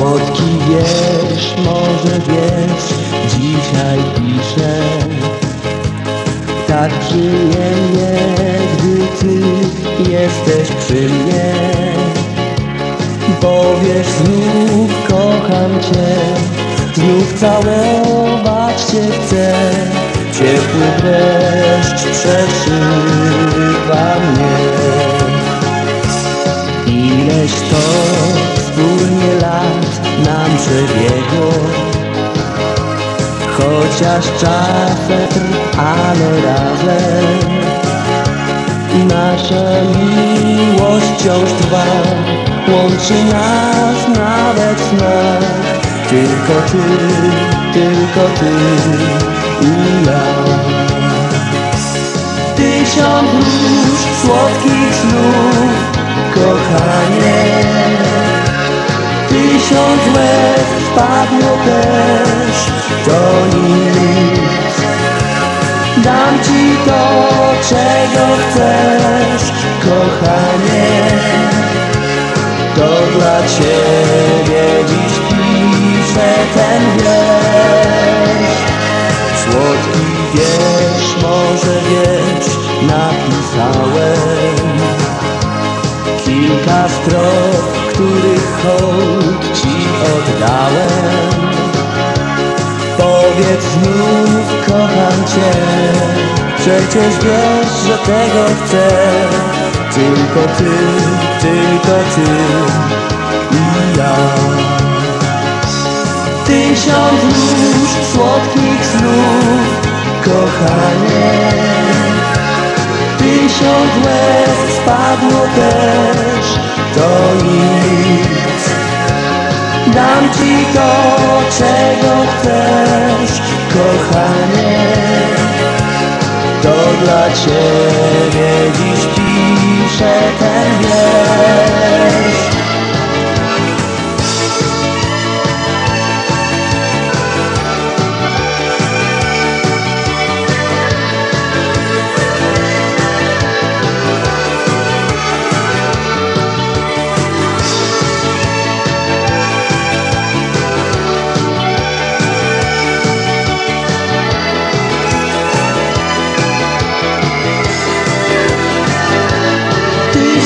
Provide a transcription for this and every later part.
Słodki wiesz, może wiesz, dzisiaj piszę. Tak przyjemnie, gdy ty jesteś przy mnie. Powiesz znów kocham cię Znów całować cię chcę. Ciepły dreszcz przeszywa mnie. Ileś to wspólnie lat nam przebiegło. Chociaż czasem, ale razem Nasza miłość wciąż trwa Łączy nas nawet smak. Tylko ty, tylko ty i ja spadło też To nic Dam ci to, czego chcesz Kochanie. To dla ciebie dziś piszę ten wiersz. Słodki wiersz, może wiesz, napisałem. Kilka strof, których hołd ci oddałem Powiedz znów, kocham cię. Przecież wiesz, że tego chcę. Tylko ty, tylko ty i ja. Tysiąc róż słodkich snów, kochanie. Tysiąc łez spadło też, to Dam ci to, czego chcesz, kochanie. To dla ciebie dziś piszę ten wiersz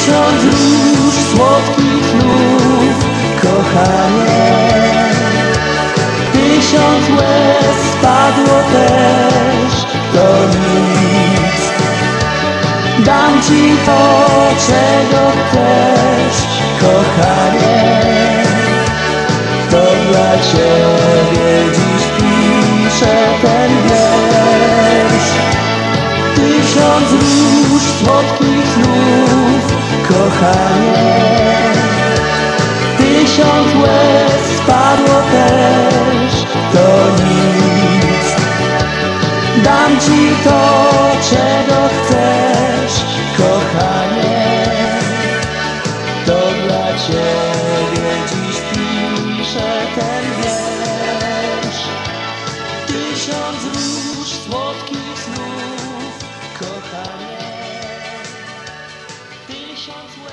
Tysiąc róż słodkich snów, kochanie. Tysiąc łez spadło też, to nic Dam ci to, czego chcesz, kochanie. To dla ciebie dziś piszę ten wiersz. Tysiąc róż Kochanie, Tysiąc łez spadło też To nic. Dam Ci to, czego chcesz Kochanie. To dla Ciebie dziś piszę ten wiersz. Tysiąc róż słodkich snów Kochanie. Tysiąc